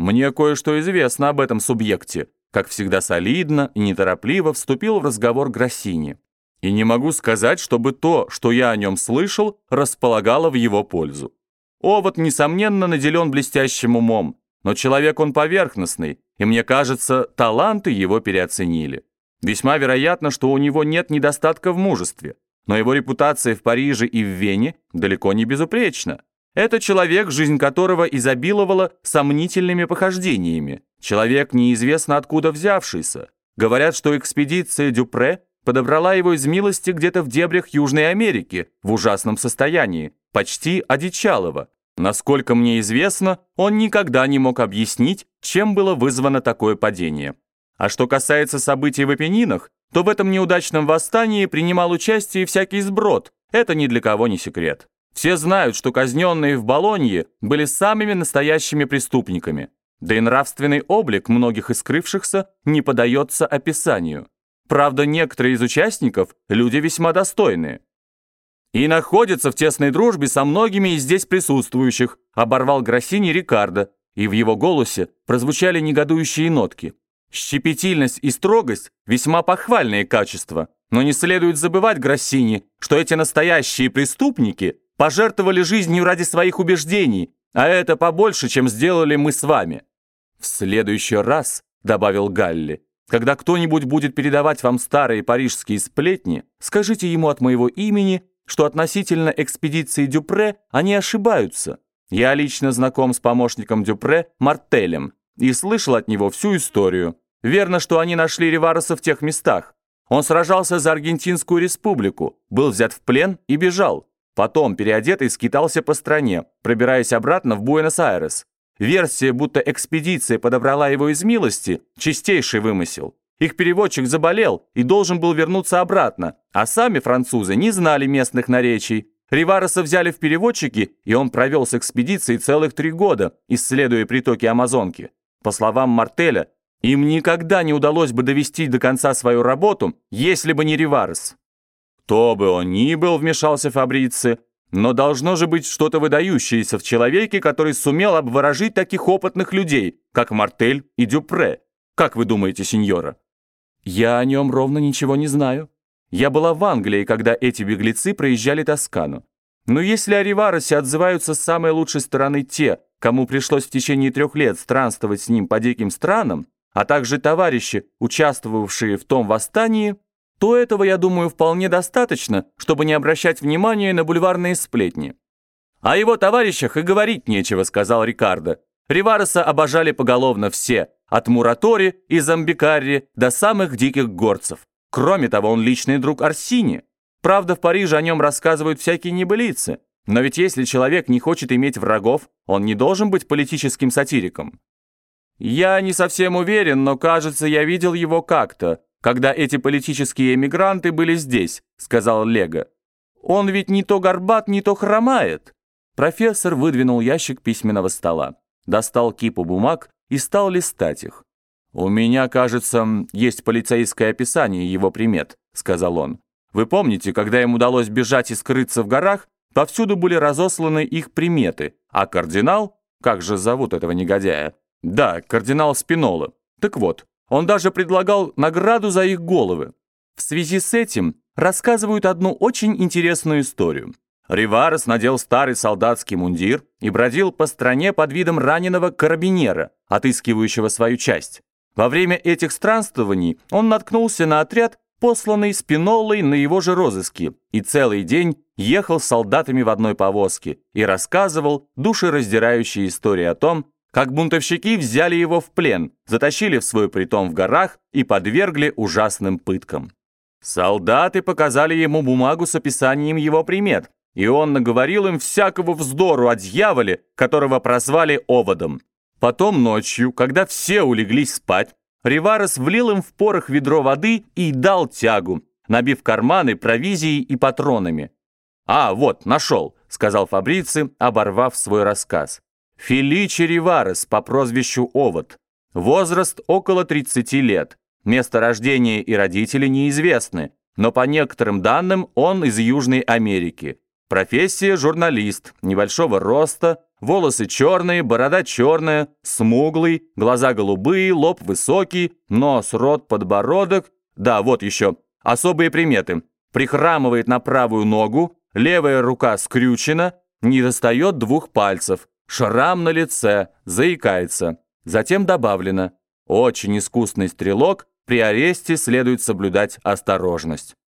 Мне кое-что известно об этом субъекте, как всегда солидно и неторопливо вступил в разговор Гроссини. И не могу сказать, чтобы то, что я о нем слышал, располагало в его пользу. Овод, несомненно, наделен блестящим умом, но человек он поверхностный, и мне кажется, таланты его переоценили. Весьма вероятно, что у него нет недостатка в мужестве, но его репутация в Париже и в Вене далеко не безупречна. Это человек, жизнь которого изобиловала сомнительными похождениями, человек, неизвестно откуда взявшийся. Говорят, что экспедиция Дюпре подобрала его из милости где-то в дебрях Южной Америки в ужасном состоянии, почти одичалого. Насколько мне известно, он никогда не мог объяснить, чем было вызвано такое падение. А что касается событий в Апеннинах, то в этом неудачном восстании принимал участие всякий сброд, это ни для кого не секрет. Все знают, что казненные в Болонье были самыми настоящими преступниками, да и нравственный облик многих из скрывшихся не подается описанию. Правда, некоторые из участников – люди весьма достойные. «И находятся в тесной дружбе со многими из здесь присутствующих», оборвал Гроссини Рикардо, и в его голосе прозвучали негодующие нотки. «Щепетильность и строгость – весьма похвальные качества, но не следует забывать, Гроссини, что эти настоящие преступники пожертвовали жизнью ради своих убеждений, а это побольше, чем сделали мы с вами». «В следующий раз», – добавил Галли, когда кто-нибудь будет передавать вам старые парижские сплетни, скажите ему от моего имени, что относительно экспедиции Дюпре они ошибаются. Я лично знаком с помощником Дюпре Мартелем и слышал от него всю историю. Верно, что они нашли Ривареса в тех местах. Он сражался за Аргентинскую республику, был взят в плен и бежал. Потом, переодетый, скитался по стране, пробираясь обратно в Буэнос-Айрес. Версия, будто экспедиция подобрала его из милости, чистейший вымысел. Их переводчик заболел и должен был вернуться обратно, а сами французы не знали местных наречий. Ривареса взяли в переводчики, и он провел с экспедицией целых три года, исследуя притоки Амазонки. По словам Мартеля, им никогда не удалось бы довести до конца свою работу, если бы не Риварес. «Кто бы он ни был», — вмешался Фабрици, но должно же быть что-то выдающееся в человеке, который сумел обворожить таких опытных людей, как Мартель и Дюпре. Как вы думаете, сеньора? Я о нем ровно ничего не знаю. Я была в Англии, когда эти беглецы проезжали Тоскану. Но если о Риваросе отзываются с самой лучшей стороны те, кому пришлось в течение трех лет странствовать с ним по диким странам, а также товарищи, участвовавшие в том восстании, то этого, я думаю, вполне достаточно, чтобы не обращать внимания на бульварные сплетни. «О его товарищах и говорить нечего», — сказал Рикардо. Ривареса обожали поголовно все, от Муратори и Замбикарри до самых диких горцев. Кроме того, он личный друг Арсини. Правда, в Париже о нем рассказывают всякие небылицы. Но ведь если человек не хочет иметь врагов, он не должен быть политическим сатириком. Я не совсем уверен, но, кажется, я видел его как-то когда эти политические эмигранты были здесь», — сказал Лего. «Он ведь не то горбат, не то хромает». Профессор выдвинул ящик письменного стола, достал кипу бумаг и стал листать их. «У меня, кажется, есть полицейское описание его примет», — сказал он. «Вы помните, когда им удалось бежать и скрыться в горах, повсюду были разосланы их приметы, а кардинал, как же зовут этого негодяя? Да, кардинал Спинола. Так вот, он даже предлагал награду за их головы. В связи с этим рассказывают одну очень интересную историю. Риварес надел старый солдатский мундир и бродил по стране под видом раненого карабинера, отыскивающего свою часть. Во время этих странствований он наткнулся на отряд, посланный Спинолой на его же розыски, и целый день ехал с солдатами в одной повозке и рассказывал душераздирающие истории о том, как бунтовщики взяли его в плен, затащили в свой притон в горах и подвергли ужасным пыткам. Солдаты показали ему бумагу с описанием его примет, и он наговорил им всякого вздору о дьяволе, которого прозвали оводом. Потом ночью, когда все улеглись спать, Риварес влил им в порох ведро воды и дал тягу, набив карманы провизией и патронами. «А, вот, нашел», — сказал Фабрици, оборвав свой рассказ. Феличи Риварес по прозвищу Овод. Возраст около 30 лет. Место рождения и родители неизвестны, но по некоторым данным он из Южной Америки. Профессия журналист, небольшого роста, волосы черные, борода черная, смуглый, глаза голубые, лоб высокий, нос, рот, подбородок. Да, вот еще. Особые приметы. Прихрамывает на правую ногу, левая рука скрючена, не достает двух пальцев, шрам на лице, заикается. Затем добавлено. Очень искусный стрелок, при аресте следует соблюдать осторожность.